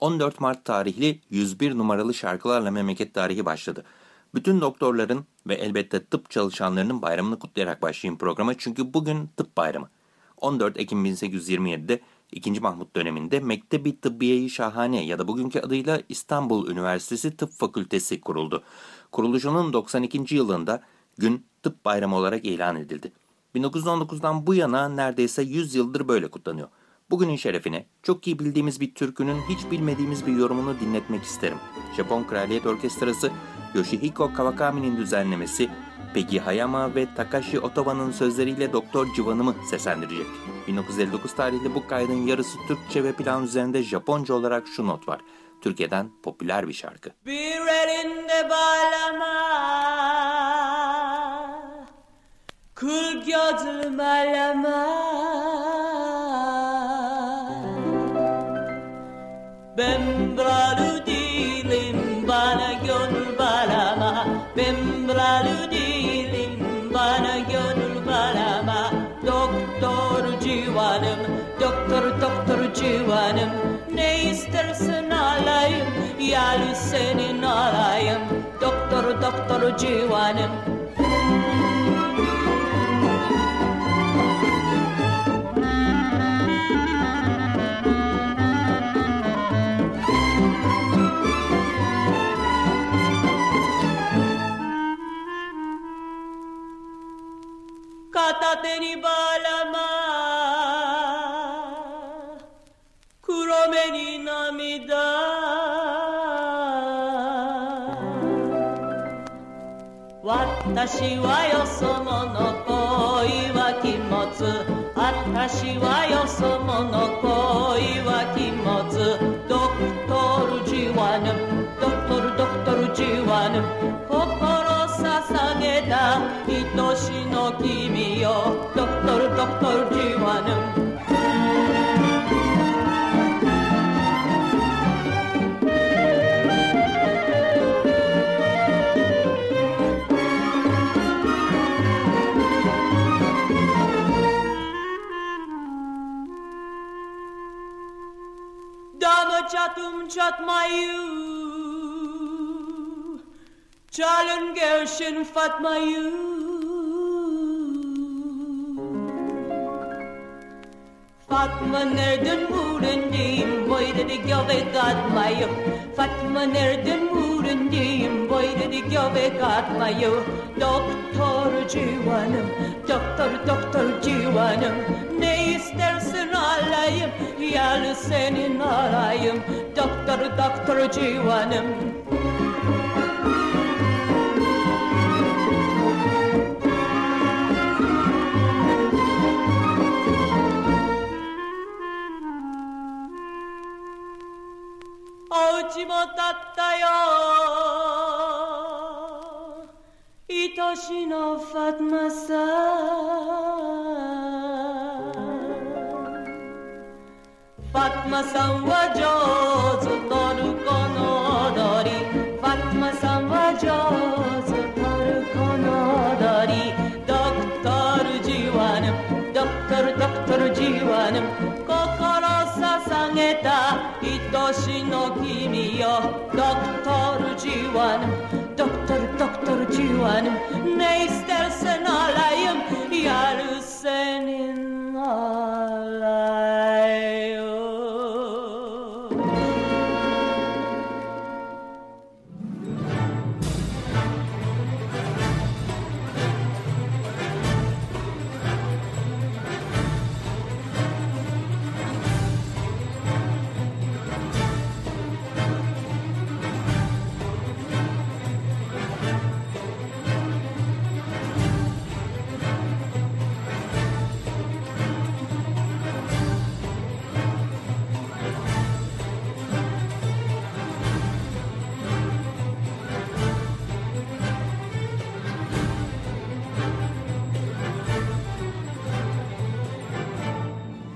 14 Mart tarihli 101 numaralı şarkılarla memleket tarihi başladı. Bütün doktorların ve elbette tıp çalışanlarının bayramını kutlayarak başlayayım programa çünkü bugün tıp bayramı. 14 Ekim 1827'de 2. Mahmut döneminde Mektebi Tıbbiye-i Şahane ya da bugünkü adıyla İstanbul Üniversitesi Tıp Fakültesi kuruldu. Kuruluşunun 92. yılında gün tıp bayramı olarak ilan edildi. 1919'dan bu yana neredeyse 100 yıldır böyle kutlanıyor. Bugünün şerefine çok iyi bildiğimiz bir türkünün hiç bilmediğimiz bir yorumunu dinletmek isterim. Japon Kraliyet Orkestrası Yoshihiko Kawakami'nin düzenlemesi Peggy Hayama ve Takashi Otawa'nın sözleriyle Doktor Civan'ımı seslendirecek. 1959 tarihli bu kaydın yarısı Türkçe ve plan üzerinde Japonca olarak şu not var. Türkiye'den popüler bir şarkı. Bir elinde bağlama Kul gözlü Bembralu yani senin alayım Doktor doktor civanım 私はよそ者恋は気持つ私はよそ者恋は気持つドクトルジワヌ。ドクトルドクトルジワヌ。心捧げた愛しの君よ。ドクトルドクトルジワヌ。Çatmayı Çalın gelsin Fatma'yı. Fatma nereden vurundayım Boy dedi göbek atmayı Fatma nereden vurundayım Boy dedi göbek atmayı Doktor civanım Doktor doktor civanım. Ne istersin alayım Yal senin alayım doktor doktor civanım. Avcıma tatlıya İtaşın affetmese Fatma Sanvacoz げた愛しの君よ。ドクトルジワン。ドクトルドクトルジワン。ネイステルセナライムやるせにな。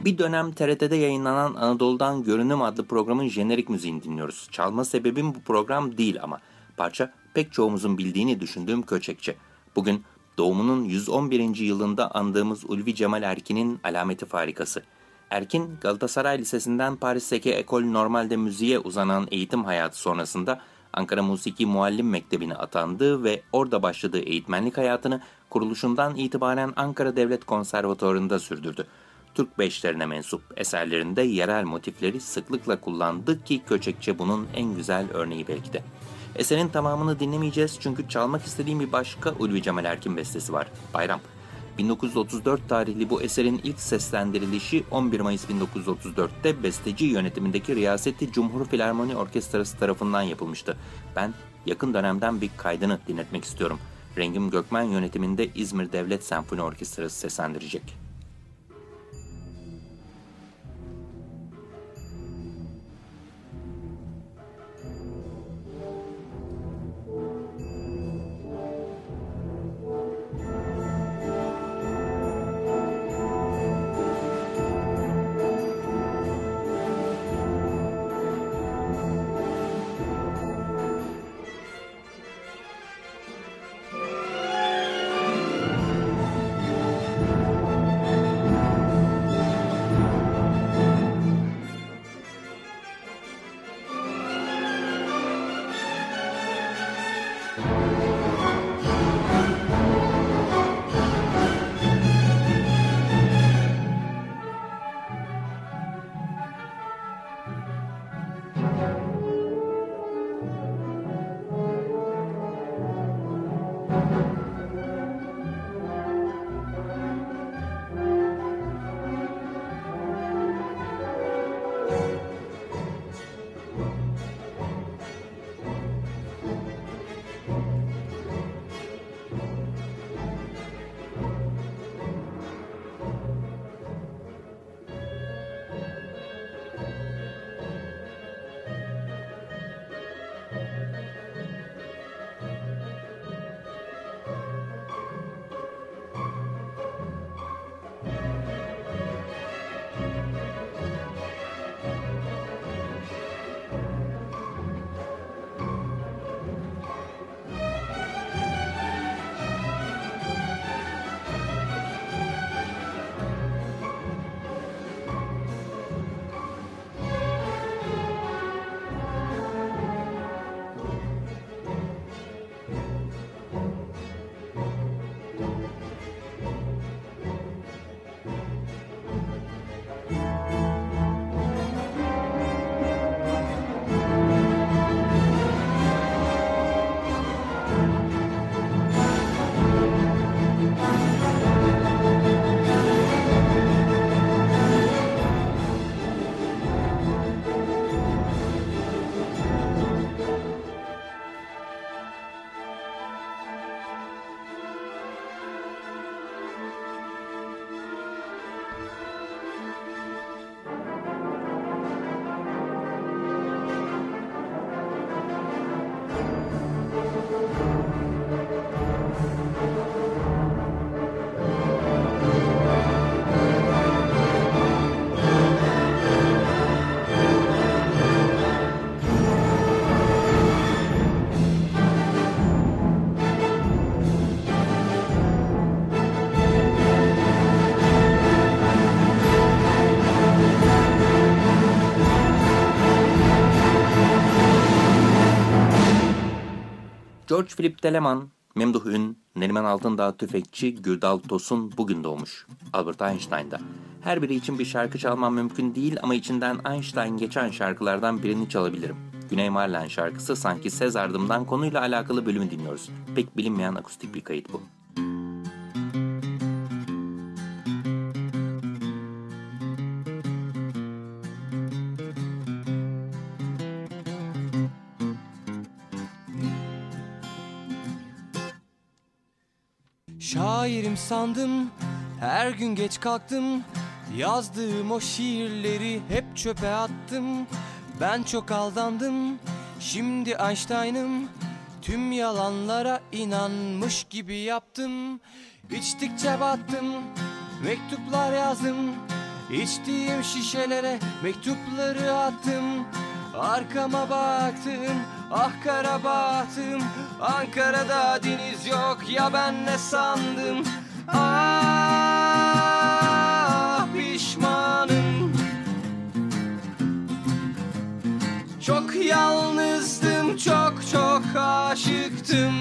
Bir dönem TRT'de yayınlanan Anadolu'dan Görünüm adlı programın jenerik müziğini dinliyoruz. Çalma sebebim bu program değil ama. Parça pek çoğumuzun bildiğini düşündüğüm Köçekçi. Bugün doğumunun 111. yılında andığımız Ulvi Cemal Erkin'in alameti farikası. Erkin, Galatasaray Lisesi'nden Paris'teki Ekol Normal'de müziğe uzanan eğitim hayatı sonrasında Ankara Musiki Muallim Mektebi'ne atandı ve orada başladığı eğitmenlik hayatını kuruluşundan itibaren Ankara Devlet Konservatuvarı'nda sürdürdü. Türk beşlerine mensup eserlerinde yerel motifleri sıklıkla kullandı ki Köçekçe bunun en güzel örneği belki de. Eserin tamamını dinlemeyeceğiz çünkü çalmak istediğim bir başka Ulvi Cemal Erkin bestesi var. Bayram. 1934 tarihli bu eserin ilk seslendirilişi 11 Mayıs 1934'te besteci yönetimindeki Riyaseti Cumhur Filarmoni Orkestrası tarafından yapılmıştı. Ben yakın dönemden bir kaydını dinletmek istiyorum. Rengim Gökmen yönetiminde İzmir Devlet Senfoni Orkestrası seslendirecek. George Philip Telemann, Memduh Ün, Neriman Altındağ Tüfekçi, Gürdal Tosun bugün doğmuş. Albert Einstein'da. Her biri için bir şarkı çalmam mümkün değil ama içinden Einstein geçen şarkılardan birini çalabilirim. Güney Marlen şarkısı sanki Sezardım'dan konuyla alakalı bölümü dinliyoruz. Pek bilinmeyen akustik bir kayıt bu. Şairim sandım. Her gün geç kalktım. Yazdığım o şiirleri hep çöpe attım. Ben çok aldandım. Şimdi Einstein'ım. Tüm yalanlara inanmış gibi yaptım. İçtikçe battım. Mektuplar yazdım. İçtiğim şişelere mektupları attım. Arkama baktım ah kara bahtım Ankara'da deniz yok ya ben ne sandım? Ah pişmanım. Çok yalnızdım çok çok aşıktım.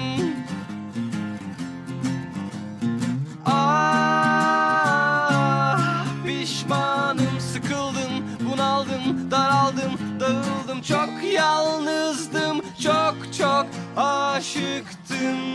Ah pişmanım sıkıldım bunaldım daraldım dağıldım. Çok çok aşıktım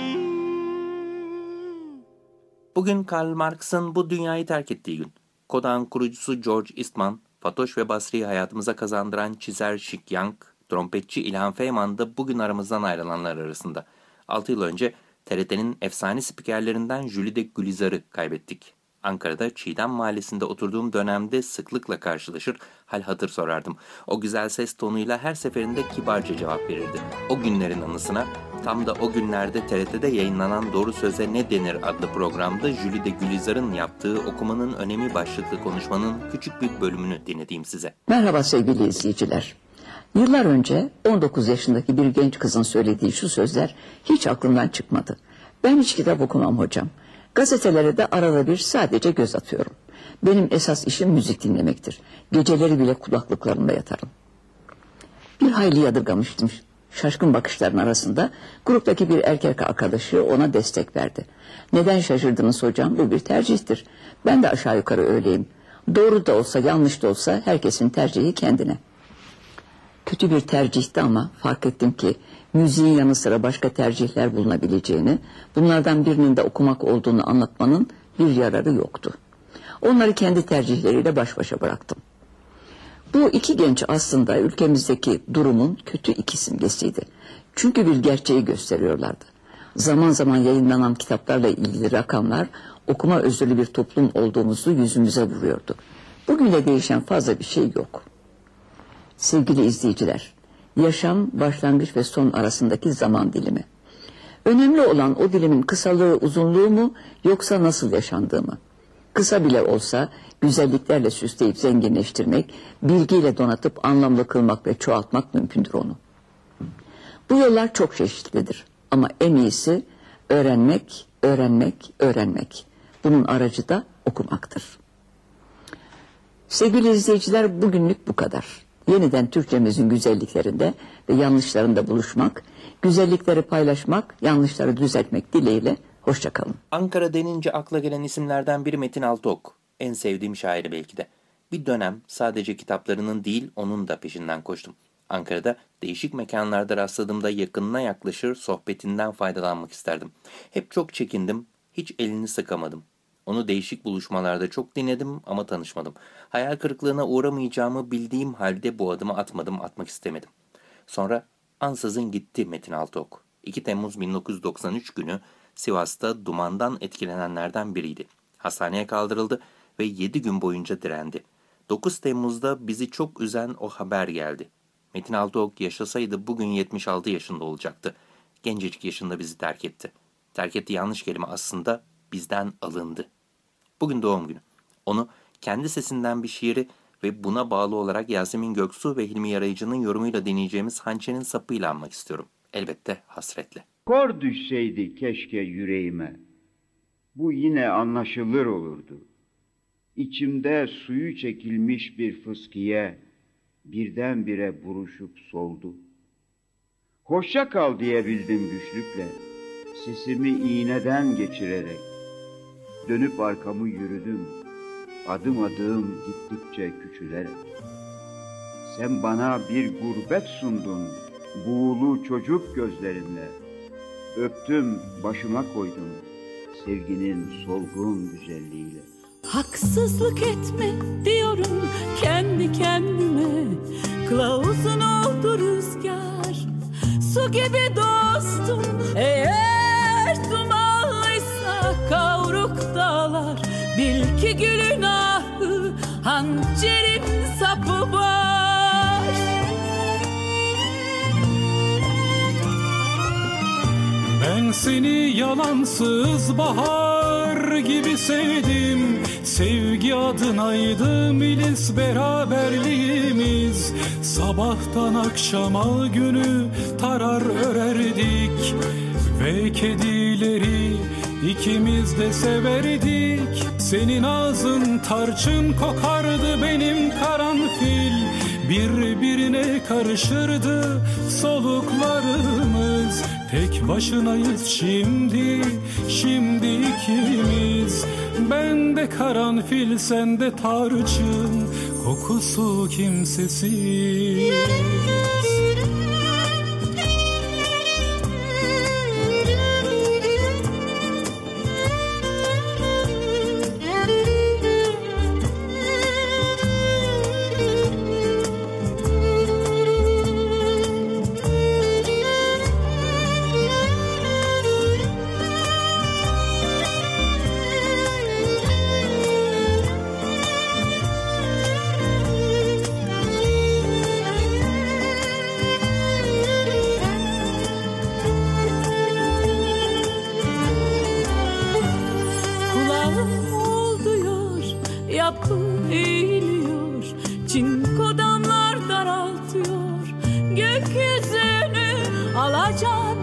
Bugün Karl Marx'ın bu dünyayı terk ettiği gün. Kodak'ın kurucusu George Eastman, Fatoş ve Basri'yi hayatımıza kazandıran çizer Şik Yang, trompetçi İlhan Feyman da bugün aramızdan ayrılanlar arasında. 6 yıl önce TRT'nin efsane spikerlerinden Jülide Gülizar'ı kaybettik. Ankara'da Çiğdem Mahallesi'nde oturduğum dönemde sıklıkla karşılaşır, hal hatır sorardım. O güzel ses tonuyla her seferinde kibarca cevap verirdi. O günlerin anısına tam da o günlerde TRT'de yayınlanan Doğru Söze Ne Denir adlı programda Jülide Gülizar'ın yaptığı okumanın önemi başlıklı konuşmanın küçük bir bölümünü dinlediğim size. Merhaba sevgili izleyiciler. Yıllar önce 19 yaşındaki bir genç kızın söylediği şu sözler hiç aklımdan çıkmadı. Ben hiç kitap okumam hocam. Gazetelere de arada bir sadece göz atıyorum. Benim esas işim müzik dinlemektir. Geceleri bile kulaklıklarımda yatarım. Bir hayli yadırgamıştım. Şaşkın bakışların arasında gruptaki bir erkek arkadaşı ona destek verdi. Neden şaşırdınız hocam? Bu bir tercihtir. Ben de aşağı yukarı öyleyim. Doğru da olsa yanlış da olsa herkesin tercihi kendine. Kötü bir tercihti ama fark ettim ki müziğin yanı sıra başka tercihler bulunabileceğini, bunlardan birinin de okumak olduğunu anlatmanın bir yararı yoktu. Onları kendi tercihleriyle baş başa bıraktım. Bu iki genç aslında ülkemizdeki durumun kötü iki simgesiydi. Çünkü bir gerçeği gösteriyorlardı. Zaman zaman yayınlanan kitaplarla ilgili rakamlar okuma özürlü bir toplum olduğumuzu yüzümüze vuruyordu. Bugün de değişen fazla bir şey yok. Sevgili izleyiciler, yaşam başlangıç ve son arasındaki zaman dilimi. Önemli olan o dilimin kısalığı, uzunluğu mu yoksa nasıl yaşandığı mı? Kısa bile olsa güzelliklerle süsleyip zenginleştirmek, bilgiyle donatıp anlamlı kılmak ve çoğaltmak mümkündür onu. Bu yollar çok çeşitlidir ama en iyisi öğrenmek, öğrenmek, öğrenmek. Bunun aracı da okumaktır. Sevgili izleyiciler bugünlük bu kadar. Yeniden Türkçemizin güzelliklerinde ve yanlışlarında buluşmak, güzellikleri paylaşmak, yanlışları düzeltmek dileğiyle hoşçakalın. Ankara denince akla gelen isimlerden biri Metin Altıok. En sevdiğim şairi belki de. Bir dönem sadece kitaplarının değil onun da peşinden koştum. Ankara'da değişik mekanlarda rastladığımda yakınına yaklaşır sohbetinden faydalanmak isterdim. Hep çok çekindim, hiç elini sıkamadım. Onu değişik buluşmalarda çok dinledim ama tanışmadım. Hayal kırıklığına uğramayacağımı bildiğim halde bu adımı atmadım, atmak istemedim. Sonra ansızın gitti Metin Altıok. 2 Temmuz 1993 günü Sivas'ta dumandan etkilenenlerden biriydi. Hastaneye kaldırıldı ve 7 gün boyunca direndi. 9 Temmuz'da bizi çok üzen o haber geldi. Metin Altıok yaşasaydı bugün 76 yaşında olacaktı. Gencecik yaşında bizi terk etti. Terk etti yanlış kelime aslında bizden alındı. Bugün doğum günü. Onu kendi sesinden bir şiiri ve buna bağlı olarak Yasemin Göksu ve Hilmi Yarayıcı'nın yorumuyla dinleyeceğimiz Hançe'nin sapıyla anmak istiyorum. Elbette hasretle. Kor düşseydi keşke yüreğime. Bu yine anlaşılır olurdu. İçimde suyu çekilmiş bir fıskiye birdenbire buruşup soldu. Hoşça kal diyebildim güçlükle, sesimi iğneden geçirerek. Dönüp arkamı yürüdüm, adım adım gittikçe küçülerek. Sen bana bir gurbet sundun, buğulu çocuk gözlerinle. Öptüm, başıma koydum, sevginin solgun güzelliğiyle. Haksızlık etme diyorum kendi kendime. Kılavuzun oldu rüzgar Su gibi dostum. Eğer dumanlıysa kavruk dağlar. Bil ki gülün ahı Hançerin sapı var Ben seni yalansız bahar gibi sevdim. Sevgi adınaydı milis beraberliğimiz. Sabahtan akşama günü tarar örerdik. Ve kedileri ikimiz de severdik. Senin ağzın tarçın kokardı benim karanfil Birbirine karışırdı soluklarımız. Tek başınayız şimdi, şimdi ikimiz. Ben de karanfil, sen de tarçın Kokusu kimsesiz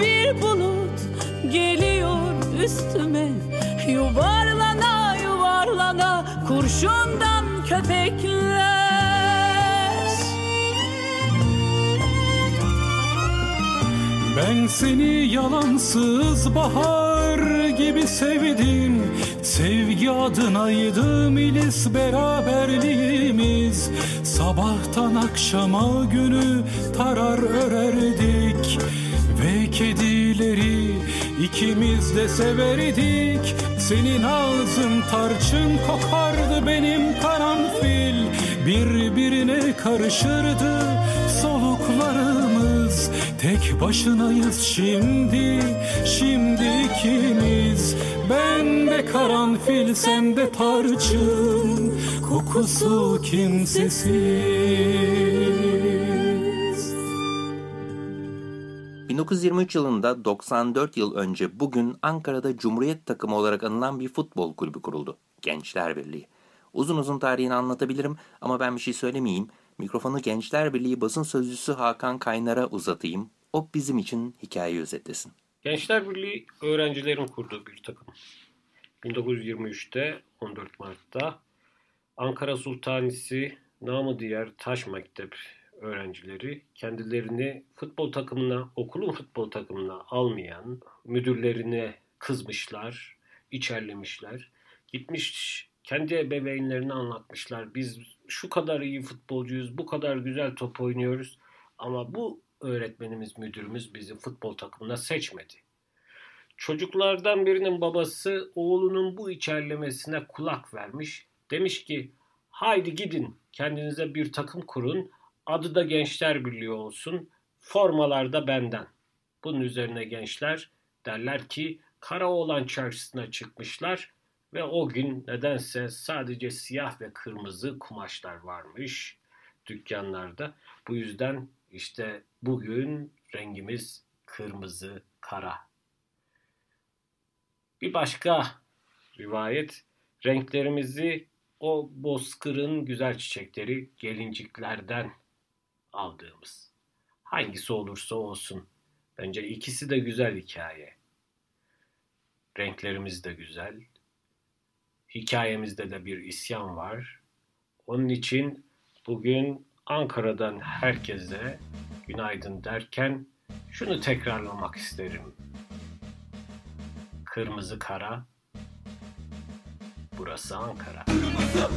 bir bulut Geliyor üstüme. Yuvarlana yuvarlana Kurşundan köpekler. Ben seni yalansız bahar gibi sevdim. Sevgi adınaydı milis beraberliğimiz. Sabahtan akşama günü tarar örerdik kedileri ikimiz de severdik. Senin ağzın tarçın kokardı benim karanfil. Birbirine karışırdı soluklarımız. Tek başınayız şimdi, şimdi ikimiz. Ben de karanfil, sen de tarçın. Kokusu kimsesiz 1923 yılında 94 yıl önce bugün Ankara'da Cumhuriyet takımı olarak anılan bir futbol kulübü kuruldu. Gençler Birliği. Uzun uzun tarihini anlatabilirim ama ben bir şey söylemeyeyim. Mikrofonu Gençler Birliği basın sözcüsü Hakan Kaynar'a uzatayım. O bizim için hikayeyi özetlesin. Gençler Birliği öğrencilerin kurduğu bir takım. 1923'te 14 Mart'ta Ankara Sultanisi namı diğer Taş Mektep öğrencileri kendilerini futbol takımına, okulun futbol takımına almayan müdürlerine kızmışlar, içerlemişler. Gitmiş kendi ebeveynlerine anlatmışlar. Biz şu kadar iyi futbolcuyuz, bu kadar güzel top oynuyoruz ama bu öğretmenimiz, müdürümüz bizi futbol takımına seçmedi. Çocuklardan birinin babası oğlunun bu içerlemesine kulak vermiş. Demiş ki haydi gidin kendinize bir takım kurun. Adı da Gençler Birliği olsun. Formalar da benden. Bunun üzerine gençler derler ki Karaoğlan çarşısına çıkmışlar ve o gün nedense sadece siyah ve kırmızı kumaşlar varmış dükkanlarda. Bu yüzden işte bugün rengimiz kırmızı kara. Bir başka rivayet renklerimizi o bozkırın güzel çiçekleri gelinciklerden aldığımız. Hangisi olursa olsun. Bence ikisi de güzel hikaye. Renklerimiz de güzel. Hikayemizde de bir isyan var. Onun için bugün Ankara'dan herkese günaydın derken şunu tekrarlamak isterim. Kırmızı kara, burası Ankara. Burası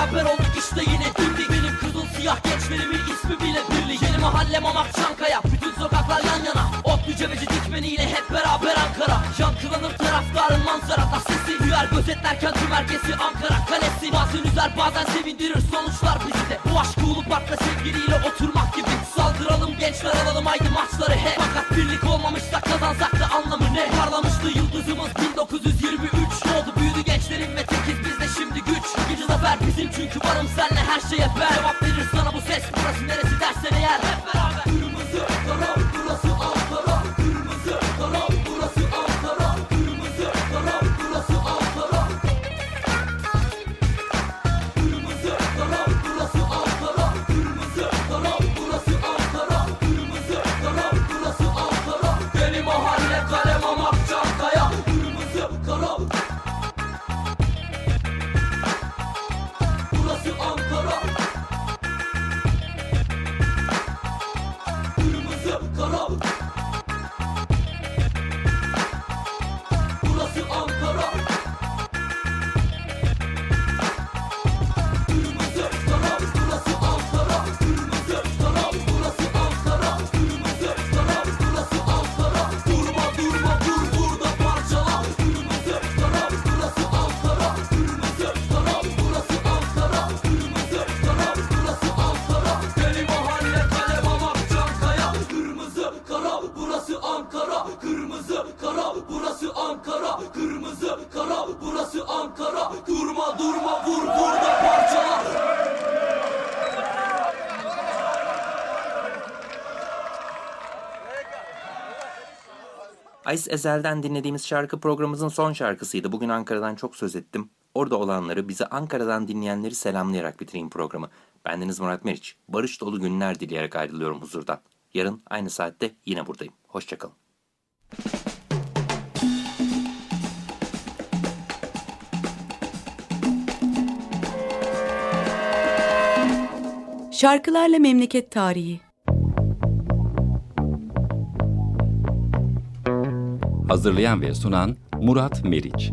Beraber olduk işte yine dimdik Benim kızıl siyah gençlerimin ismi bile birlik. Yeni mahallem ama Çankaya Bütün sokaklar yan yana. Otlu cebeci dikmeniyle hep beraber Ankara. Yan Yankılanır taraftarın manzara. Da sesi Hüyer gözetlerken tüm herkesi Ankara. Kalesi Bazen üzer bazen sevindirir. Sonuçlar bizi de Bu aşkı ulu parkta sevgiliyle oturmak gibi. Saldıralım gençler alalım haydi maçları. Hep Fakat birlik olmamışsa kazansak da anlamı ne? Parlamış bizim çünkü varım senle her şeye Ezel'den dinlediğimiz şarkı programımızın son şarkısıydı. Bugün Ankara'dan çok söz ettim. Orada olanları, bizi Ankara'dan dinleyenleri selamlayarak bitireyim programı. Bendeniz Murat Meriç. Barış dolu günler dileyerek ayrılıyorum huzurdan. Yarın aynı saatte yine buradayım. Hoşçakalın. Şarkılarla Memleket Tarihi Hazırlayan ve sunan Murat Meriç